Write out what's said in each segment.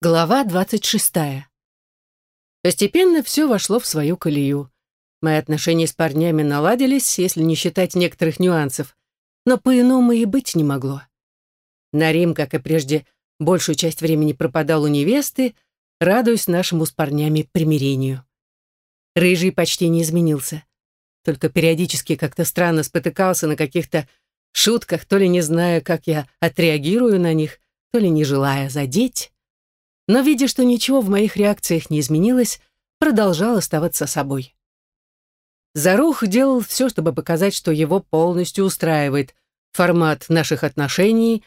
Глава двадцать шестая. Постепенно все вошло в свою колею. Мои отношения с парнями наладились, если не считать некоторых нюансов, но по-иному и быть не могло. Нарим, как и прежде, большую часть времени пропадал у невесты, радуясь нашему с парнями примирению. Рыжий почти не изменился, только периодически как-то странно спотыкался на каких-то шутках, то ли не зная, как я отреагирую на них, то ли не желая задеть но, видя, что ничего в моих реакциях не изменилось, продолжал оставаться собой. Зарух делал все, чтобы показать, что его полностью устраивает формат наших отношений,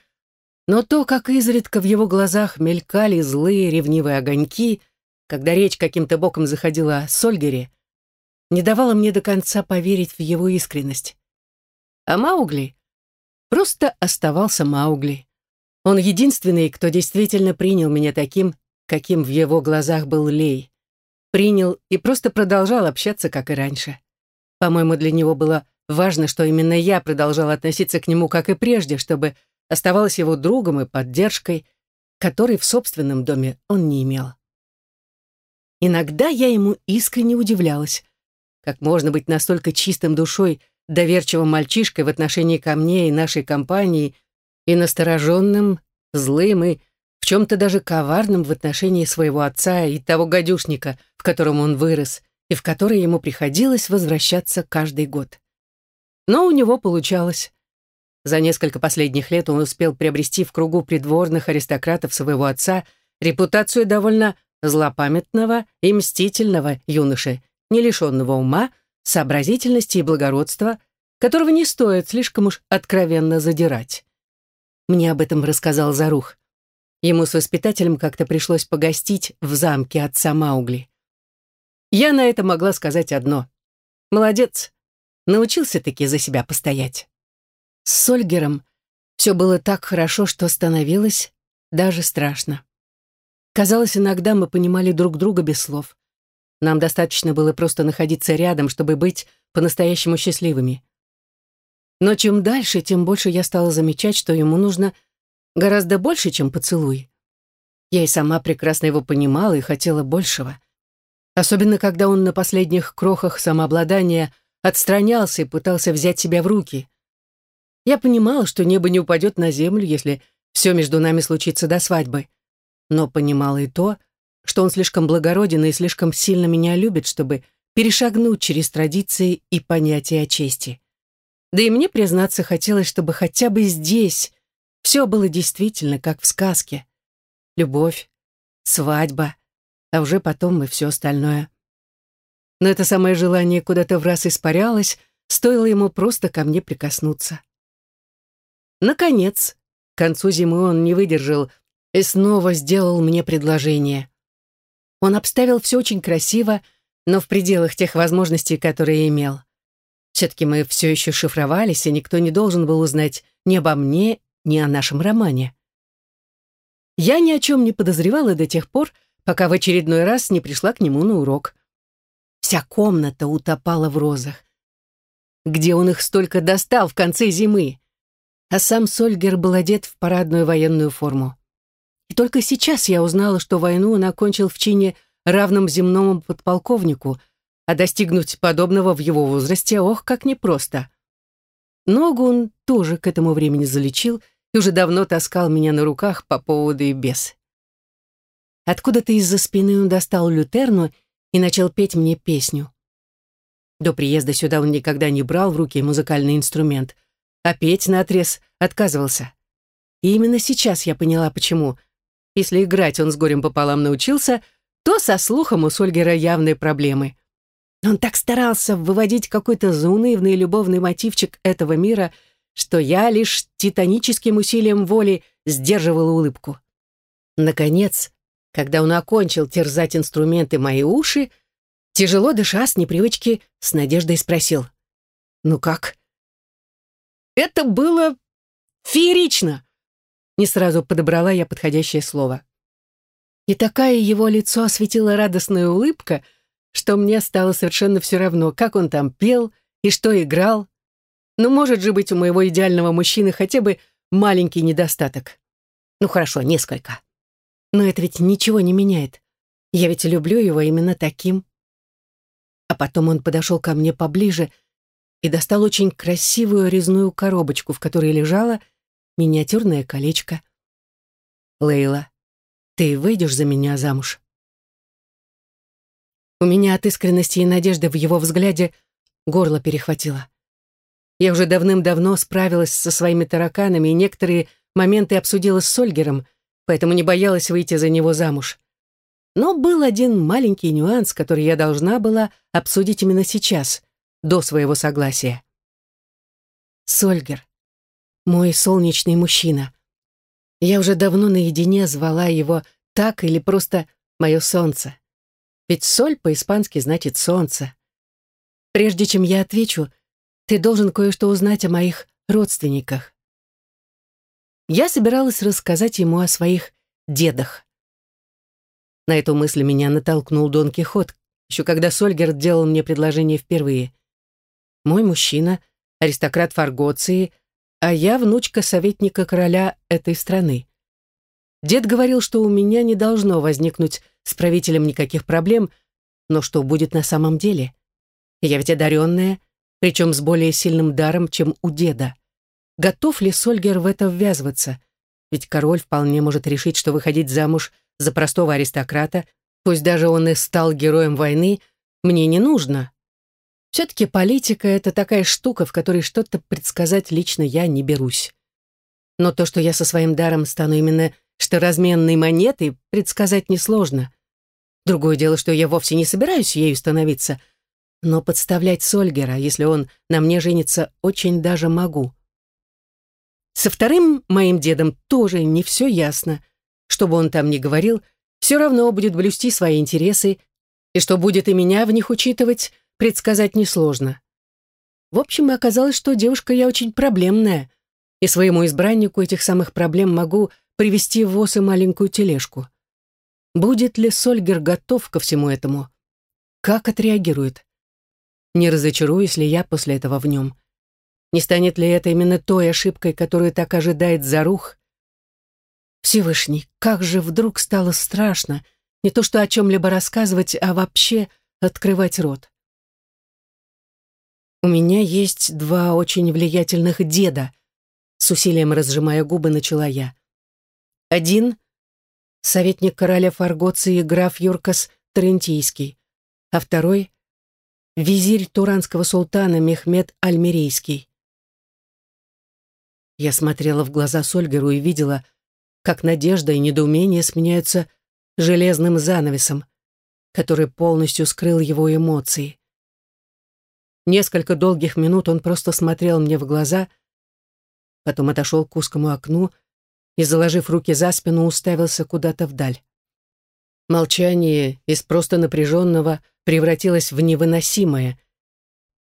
но то, как изредка в его глазах мелькали злые ревнивые огоньки, когда речь каким-то боком заходила о Сольгере, не давало мне до конца поверить в его искренность. А Маугли просто оставался Маугли. Он единственный, кто действительно принял меня таким, каким в его глазах был Лей. Принял и просто продолжал общаться, как и раньше. По-моему, для него было важно, что именно я продолжала относиться к нему, как и прежде, чтобы оставалась его другом и поддержкой, которой в собственном доме он не имел. Иногда я ему искренне удивлялась, как можно быть настолько чистым душой, доверчивым мальчишкой в отношении ко мне и нашей компании, и настороженным, злым и в чем-то даже коварным в отношении своего отца и того гадюшника, в котором он вырос, и в который ему приходилось возвращаться каждый год. Но у него получалось. За несколько последних лет он успел приобрести в кругу придворных аристократов своего отца репутацию довольно злопамятного и мстительного юноши, не лишенного ума, сообразительности и благородства, которого не стоит слишком уж откровенно задирать. Мне об этом рассказал Зарух. Ему с воспитателем как-то пришлось погостить в замке отца Маугли. Я на это могла сказать одно. Молодец, научился-таки за себя постоять. С Сольгером все было так хорошо, что становилось даже страшно. Казалось, иногда мы понимали друг друга без слов. Нам достаточно было просто находиться рядом, чтобы быть по-настоящему счастливыми. Но чем дальше, тем больше я стала замечать, что ему нужно гораздо больше, чем поцелуй. Я и сама прекрасно его понимала и хотела большего. Особенно, когда он на последних крохах самообладания отстранялся и пытался взять себя в руки. Я понимала, что небо не упадет на землю, если все между нами случится до свадьбы. Но понимала и то, что он слишком благороден и слишком сильно меня любит, чтобы перешагнуть через традиции и понятия о чести. Да и мне, признаться, хотелось, чтобы хотя бы здесь все было действительно как в сказке. Любовь, свадьба, а уже потом и все остальное. Но это самое желание куда-то в раз испарялось, стоило ему просто ко мне прикоснуться. Наконец, к концу зимы он не выдержал и снова сделал мне предложение. Он обставил все очень красиво, но в пределах тех возможностей, которые имел. Все-таки мы все еще шифровались, и никто не должен был узнать ни обо мне, ни о нашем романе. Я ни о чем не подозревала до тех пор, пока в очередной раз не пришла к нему на урок. Вся комната утопала в розах. Где он их столько достал в конце зимы? А сам Сольгер был одет в парадную военную форму. И только сейчас я узнала, что войну он окончил в чине равном земному подполковнику — а достигнуть подобного в его возрасте, ох, как непросто. Ногу он тоже к этому времени залечил и уже давно таскал меня на руках по поводу и без. Откуда-то из-за спины он достал лютерну и начал петь мне песню. До приезда сюда он никогда не брал в руки музыкальный инструмент, а петь наотрез отказывался. И именно сейчас я поняла, почему. Если играть он с горем пополам научился, то со слухом у Сольгера явные проблемы. Он так старался выводить какой-то заунывный любовный мотивчик этого мира, что я лишь титаническим усилием воли сдерживала улыбку. Наконец, когда он окончил терзать инструменты мои уши, тяжело дыша с непривычки, с надеждой спросил. «Ну как?» «Это было феерично!» Не сразу подобрала я подходящее слово. И такая его лицо осветила радостная улыбка — что мне стало совершенно все равно, как он там пел и что играл. Ну, может же быть у моего идеального мужчины хотя бы маленький недостаток. Ну, хорошо, несколько. Но это ведь ничего не меняет. Я ведь люблю его именно таким. А потом он подошел ко мне поближе и достал очень красивую резную коробочку, в которой лежало миниатюрное колечко. «Лейла, ты выйдешь за меня замуж?» У меня от искренности и надежды в его взгляде горло перехватило. Я уже давным-давно справилась со своими тараканами и некоторые моменты обсудила с Сольгером, поэтому не боялась выйти за него замуж. Но был один маленький нюанс, который я должна была обсудить именно сейчас, до своего согласия. Сольгер, мой солнечный мужчина. Я уже давно наедине звала его так или просто «мое солнце». Ведь соль по-испански значит «солнце». Прежде чем я отвечу, ты должен кое-что узнать о моих родственниках. Я собиралась рассказать ему о своих дедах. На эту мысль меня натолкнул Дон Кихот, еще когда Сольгер делал мне предложение впервые. Мой мужчина, аристократ Фаргоции, а я внучка советника короля этой страны. Дед говорил, что у меня не должно возникнуть с правителем никаких проблем, но что будет на самом деле? Я ведь одаренная, причем с более сильным даром, чем у деда. Готов ли Сольгер в это ввязываться? Ведь король вполне может решить, что выходить замуж за простого аристократа, пусть даже он и стал героем войны, мне не нужно. Все-таки политика — это такая штука, в которой что-то предсказать лично я не берусь. Но то, что я со своим даром стану именно что разменной монетой, предсказать несложно. Другое дело, что я вовсе не собираюсь ею становиться, но подставлять Сольгера, если он на мне женится, очень даже могу. Со вторым моим дедом тоже не все ясно. Что бы он там ни говорил, все равно будет блюсти свои интересы, и что будет и меня в них учитывать, предсказать несложно. В общем, оказалось, что девушка я очень проблемная, и своему избраннику этих самых проблем могу привести в и маленькую тележку. Будет ли Сольгер готов ко всему этому? Как отреагирует? Не разочаруюсь ли я после этого в нем? Не станет ли это именно той ошибкой, которую так ожидает Зарух? Всевышний, как же вдруг стало страшно не то что о чем-либо рассказывать, а вообще открывать рот. У меня есть два очень влиятельных деда, с усилием разжимая губы, начала я. Один — советник короля Фаргоции граф Юркас Трентийский, а второй — визирь туранского султана Мехмед Альмерийский. Я смотрела в глаза Сольгеру и видела, как надежда и недоумение сменяются железным занавесом, который полностью скрыл его эмоции. Несколько долгих минут он просто смотрел мне в глаза, потом отошел к узкому окну и, заложив руки за спину, уставился куда-то вдаль. Молчание из просто напряженного превратилось в невыносимое.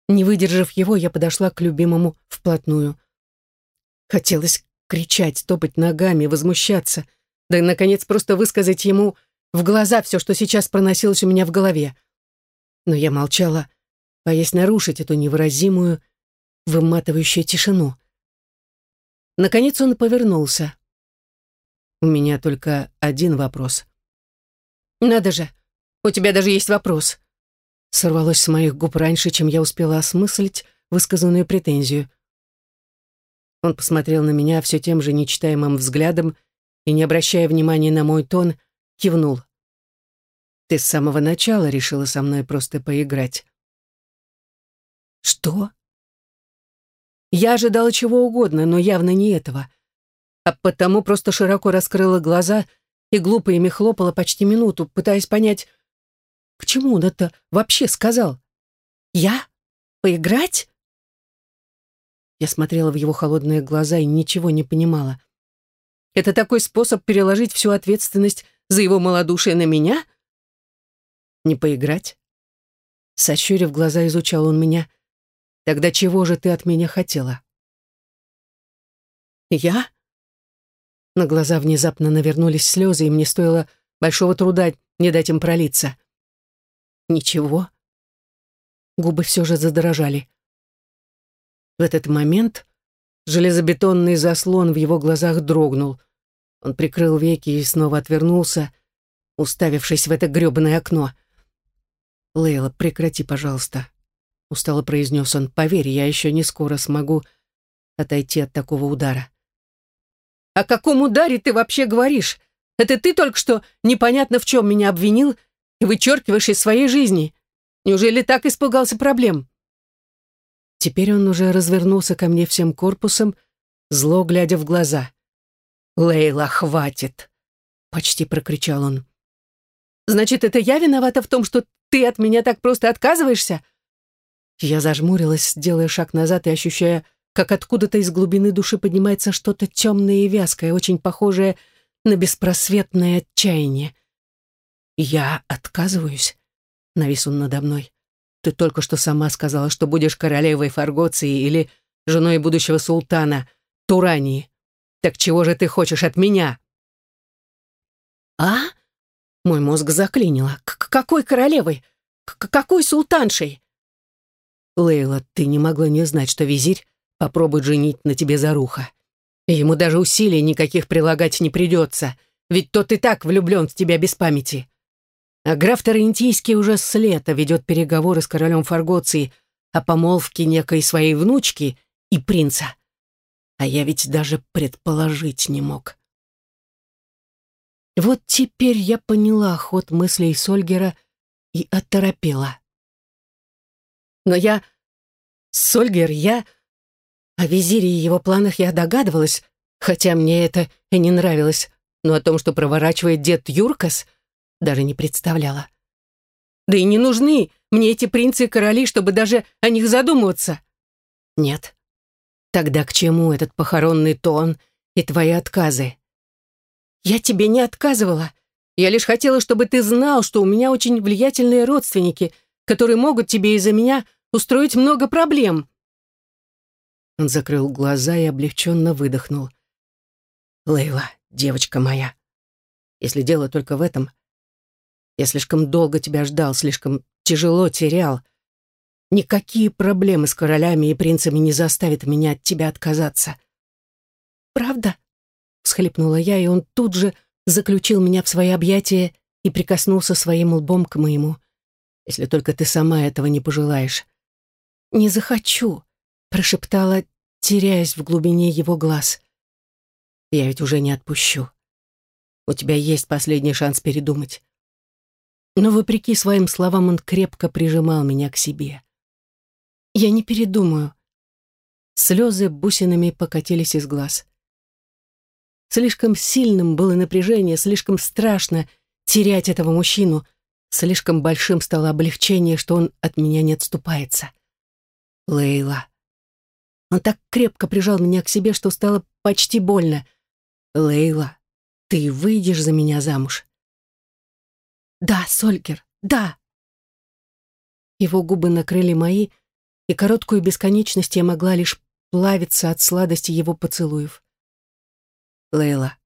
Не выдержав его, я подошла к любимому вплотную. Хотелось кричать, топать ногами, возмущаться, да и, наконец, просто высказать ему в глаза все, что сейчас проносилось у меня в голове. Но я молчала, боясь нарушить эту невыразимую, выматывающую тишину. Наконец он повернулся. У меня только один вопрос. «Надо же, у тебя даже есть вопрос!» Сорвалось с моих губ раньше, чем я успела осмыслить высказанную претензию. Он посмотрел на меня все тем же нечитаемым взглядом и, не обращая внимания на мой тон, кивнул. «Ты с самого начала решила со мной просто поиграть». «Что?» Я ожидала чего угодно, но явно не этого. А потому просто широко раскрыла глаза и глупо ими хлопала почти минуту, пытаясь понять, к чему он это вообще сказал. «Я? Поиграть?» Я смотрела в его холодные глаза и ничего не понимала. Это такой способ переложить всю ответственность за его малодушие на меня? Не поиграть? Сощурив глаза, изучал он меня. Тогда чего же ты от меня хотела? Я? На глаза внезапно навернулись слезы, и мне стоило большого труда не дать им пролиться. Ничего. Губы все же задрожали. В этот момент железобетонный заслон в его глазах дрогнул. Он прикрыл веки и снова отвернулся, уставившись в это грёбаное окно. «Лейла, прекрати, пожалуйста», — устало произнес он. «Поверь, я еще не скоро смогу отойти от такого удара». «О каком ударе ты вообще говоришь? Это ты только что непонятно в чем меня обвинил и вычеркиваешь из своей жизни. Неужели так испугался проблем?» Теперь он уже развернулся ко мне всем корпусом, зло глядя в глаза. «Лейла, хватит!» — почти прокричал он. «Значит, это я виновата в том, что ты от меня так просто отказываешься?» Я зажмурилась, делая шаг назад и ощущая, как откуда-то из глубины души поднимается что-то темное и вязкое, очень похожее на беспросветное отчаяние. «Я отказываюсь?» — навис он надо мной. «Ты только что сама сказала, что будешь королевой Фаргоции или женой будущего султана Турании. Так чего же ты хочешь от меня?» «А?» Мой мозг заклинило. «К какой королевой? К какой султаншей?» «Лейла, ты не могла не знать, что визирь попробует женить на тебе Заруха. Ему даже усилий никаких прилагать не придется, ведь тот и так влюблен в тебя без памяти. А граф Тарантийский уже с лета ведет переговоры с королем Фаргоции о помолвке некой своей внучки и принца. А я ведь даже предположить не мог. Вот теперь я поняла ход мыслей Сольгера и оторопела. Но я... Сольгер, я... О визире и его планах я догадывалась, хотя мне это и не нравилось, но о том, что проворачивает дед Юркас, даже не представляла. Да и не нужны мне эти принцы и короли, чтобы даже о них задумываться. Нет, Тогда к чему этот похоронный тон и твои отказы? Я тебе не отказывала. Я лишь хотела, чтобы ты знал, что у меня очень влиятельные родственники, которые могут тебе из-за меня устроить много проблем. Он закрыл глаза и облегченно выдохнул. Лейла, девочка моя, если дело только в этом, я слишком долго тебя ждал, слишком тяжело терял, Никакие проблемы с королями и принцами не заставят меня от тебя отказаться. Правда? всхлипнула я, и он тут же заключил меня в свои объятия и прикоснулся своим лбом к моему. Если только ты сама этого не пожелаешь. Не захочу, прошептала, теряясь в глубине его глаз. Я ведь уже не отпущу. У тебя есть последний шанс передумать. Но, вопреки своим словам, он крепко прижимал меня к себе. Я не передумаю. Слезы бусинами покатились из глаз. Слишком сильным было напряжение, слишком страшно терять этого мужчину, слишком большим стало облегчение, что он от меня не отступается. Лейла. Он так крепко прижал меня к себе, что стало почти больно. Лейла, ты выйдешь за меня замуж? Да, Сольгер, да. Его губы накрыли мои, и короткую бесконечность я могла лишь плавиться от сладости его поцелуев. Лейла,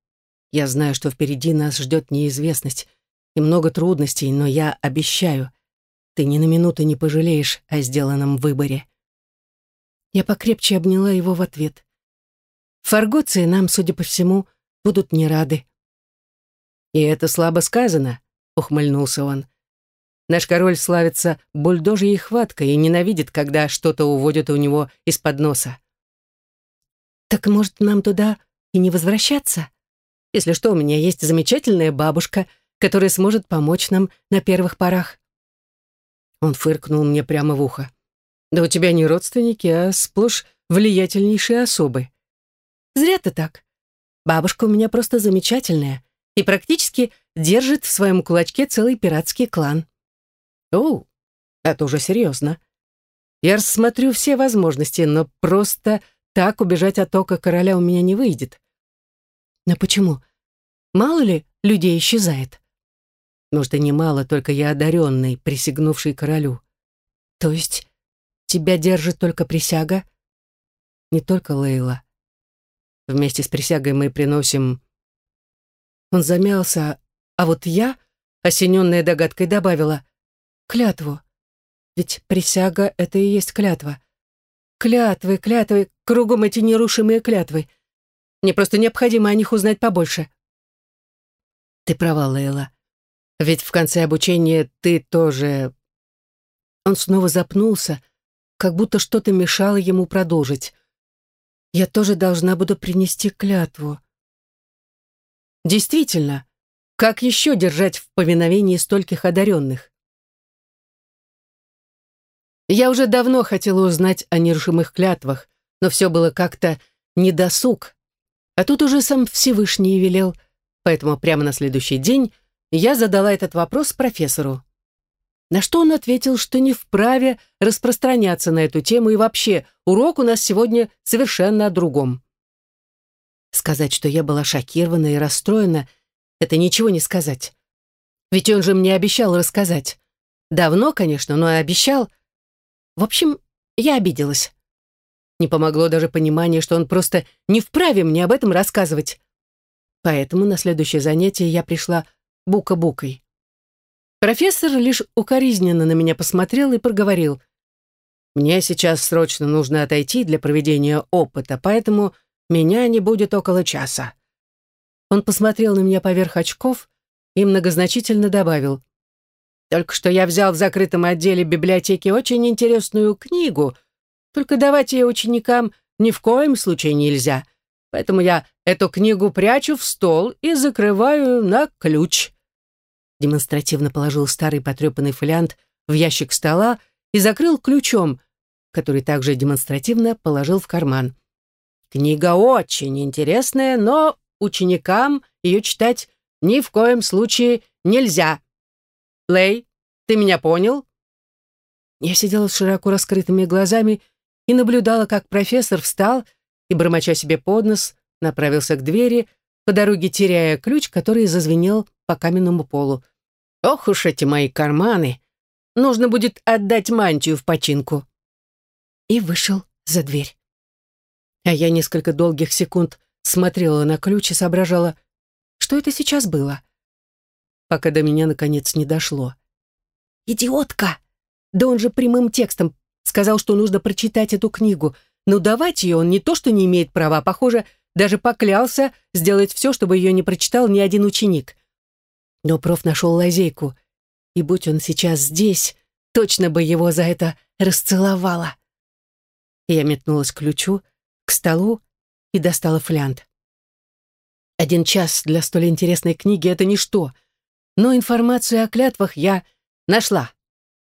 я знаю, что впереди нас ждет неизвестность и много трудностей, но я обещаю, ты ни на минуту не пожалеешь о сделанном выборе. Я покрепче обняла его в ответ. Фаргоции нам, судя по всему, будут не рады. «И это слабо сказано», — ухмыльнулся он. Наш король славится бульдожьей хваткой и ненавидит, когда что-то уводят у него из-под носа. Так может, нам туда и не возвращаться? Если что, у меня есть замечательная бабушка, которая сможет помочь нам на первых порах. Он фыркнул мне прямо в ухо. Да у тебя не родственники, а сплошь влиятельнейшие особы. Зря ты так. Бабушка у меня просто замечательная и практически держит в своем кулачке целый пиратский клан. О, это уже серьезно. Я рассмотрю все возможности, но просто так убежать от ока короля у меня не выйдет. Но почему? Мало ли людей исчезает? Может, и немало, только я одаренный, присягнувший королю. То есть тебя держит только присяга? Не только Лейла. Вместе с присягой мы приносим... Он замялся, а вот я, осененная догадкой, добавила — клятву. Ведь присяга — это и есть клятва. Клятвы, клятвы, кругом эти нерушимые клятвы. Мне просто необходимо о них узнать побольше. Ты права, Лейла. Ведь в конце обучения ты тоже... Он снова запнулся, как будто что-то мешало ему продолжить. Я тоже должна буду принести клятву. Действительно, как еще держать в повиновении стольких одаренных? Я уже давно хотела узнать о нерушимых клятвах, но все было как-то недосуг. А тут уже сам Всевышний велел, поэтому прямо на следующий день я задала этот вопрос профессору. На что он ответил, что не вправе распространяться на эту тему и вообще урок у нас сегодня совершенно о другом. Сказать, что я была шокирована и расстроена, это ничего не сказать. Ведь он же мне обещал рассказать. Давно, конечно, но обещал. В общем, я обиделась. Не помогло даже понимание, что он просто не вправе мне об этом рассказывать. Поэтому на следующее занятие я пришла бука-букой. Профессор лишь укоризненно на меня посмотрел и проговорил. «Мне сейчас срочно нужно отойти для проведения опыта, поэтому меня не будет около часа». Он посмотрел на меня поверх очков и многозначительно добавил. «Только что я взял в закрытом отделе библиотеки очень интересную книгу, только давать ее ученикам ни в коем случае нельзя, поэтому я эту книгу прячу в стол и закрываю на ключ» демонстративно положил старый потрепанный фолиант в ящик стола и закрыл ключом, который также демонстративно положил в карман. Книга очень интересная, но ученикам ее читать ни в коем случае нельзя. Лей, ты меня понял? Я сидела с широко раскрытыми глазами и наблюдала, как профессор встал и, бормоча себе под нос, направился к двери, по дороге теряя ключ, который зазвенел по каменному полу. Ох уж эти мои карманы! Нужно будет отдать мантию в починку. И вышел за дверь. А я несколько долгих секунд смотрела на ключ и соображала, что это сейчас было. Пока до меня наконец не дошло. «Идиотка! Да он же прямым текстом сказал, что нужно прочитать эту книгу. Но давать ее он не то что не имеет права, похоже, даже поклялся сделать все, чтобы ее не прочитал ни один ученик. Но проф нашел лазейку, и будь он сейчас здесь, точно бы его за это расцеловала. Я метнулась к ключу, к столу и достала флянт. Один час для столь интересной книги — это ничто, но информацию о клятвах я нашла.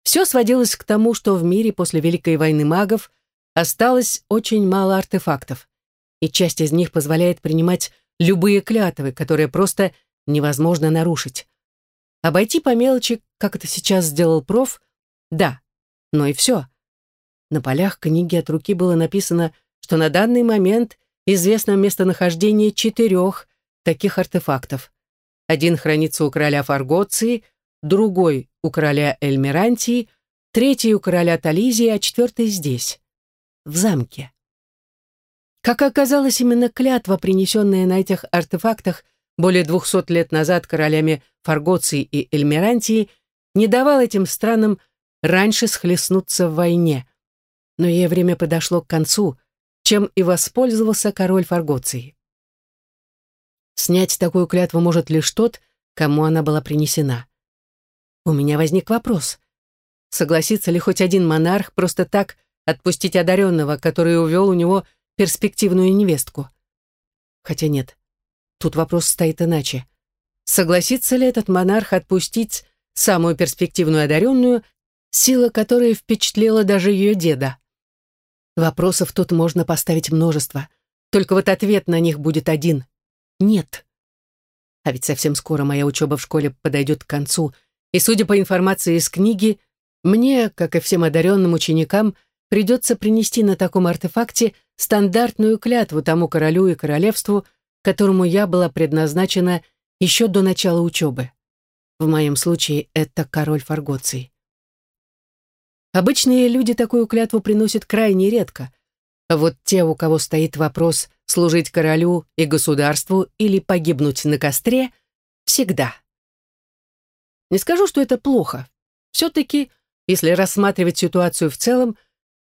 Все сводилось к тому, что в мире после Великой войны магов осталось очень мало артефактов, и часть из них позволяет принимать любые клятвы, которые просто невозможно нарушить. Обойти по мелочи, как это сейчас сделал проф, да, но и все. На полях книги от руки было написано, что на данный момент известно местонахождение четырех таких артефактов. Один хранится у короля Фаргоции, другой у короля Эльмирантии, третий у короля Тализии, а четвертый здесь, в замке. Как оказалось, именно клятва, принесенная на этих артефактах, более двухсот лет назад королями Фаргоции и Эльмирантии, не давал этим странам раньше схлестнуться в войне. Но ее время подошло к концу, чем и воспользовался король Фаргоции. Снять такую клятву может лишь тот, кому она была принесена. У меня возник вопрос. Согласится ли хоть один монарх просто так отпустить одаренного, который увел у него перспективную невестку? Хотя нет, Тут вопрос стоит иначе. Согласится ли этот монарх отпустить самую перспективную одаренную, сила которой впечатлила даже ее деда? Вопросов тут можно поставить множество. Только вот ответ на них будет один. Нет. А ведь совсем скоро моя учеба в школе подойдет к концу, и, судя по информации из книги, мне, как и всем одаренным ученикам, придется принести на таком артефакте стандартную клятву тому королю и королевству, которому я была предназначена еще до начала учебы. В моем случае это король Фаргоций. Обычные люди такую клятву приносят крайне редко, а вот те, у кого стоит вопрос служить королю и государству или погибнуть на костре, всегда. Не скажу, что это плохо. Все-таки, если рассматривать ситуацию в целом,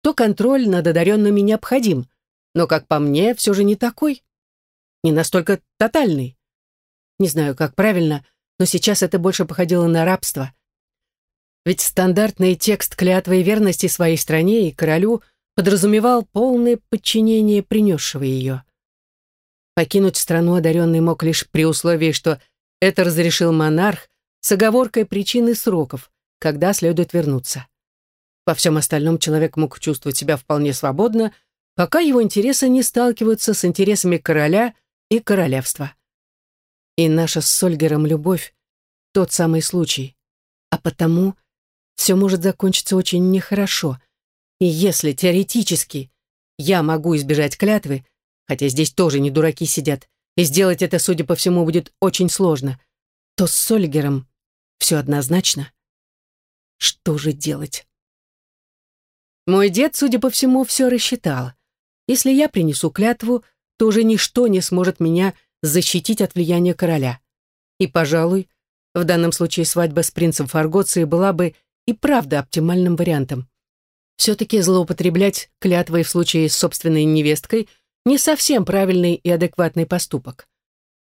то контроль над одаренными необходим, но, как по мне, все же не такой не настолько тотальный. Не знаю, как правильно, но сейчас это больше походило на рабство. Ведь стандартный текст клятвы и верности своей стране и королю подразумевал полное подчинение принесшего ее. Покинуть страну одаренный мог лишь при условии, что это разрешил монарх с оговоркой причины сроков, когда следует вернуться. Во всем остальном человек мог чувствовать себя вполне свободно, пока его интересы не сталкиваются с интересами короля и королевства. И наша с Сольгером любовь — тот самый случай. А потому все может закончиться очень нехорошо. И если теоретически я могу избежать клятвы, хотя здесь тоже не дураки сидят, и сделать это, судя по всему, будет очень сложно, то с Сольгером все однозначно. Что же делать? Мой дед, судя по всему, все рассчитал. Если я принесу клятву, то уже ничто не сможет меня защитить от влияния короля. И, пожалуй, в данном случае свадьба с принцем Фаргоции была бы и правда оптимальным вариантом. Все-таки злоупотреблять клятвой в случае с собственной невесткой не совсем правильный и адекватный поступок.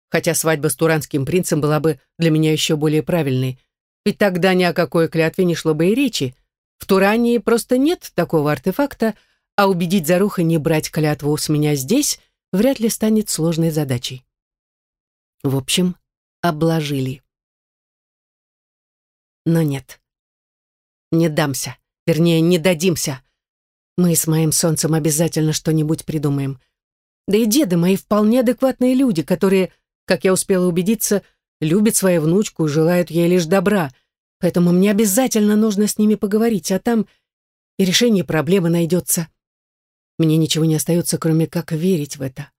Хотя свадьба с туранским принцем была бы для меня еще более правильной, ведь тогда ни о какой клятве не шло бы и речи. В Турании просто нет такого артефакта, а убедить Заруха не брать клятву с меня здесь вряд ли станет сложной задачей. В общем, обложили. Но нет. Не дамся. Вернее, не дадимся. Мы с моим солнцем обязательно что-нибудь придумаем. Да и деды мои вполне адекватные люди, которые, как я успела убедиться, любят свою внучку и желают ей лишь добра. Поэтому мне обязательно нужно с ними поговорить, а там и решение проблемы найдется. Мне ничего не остается, кроме как верить в это.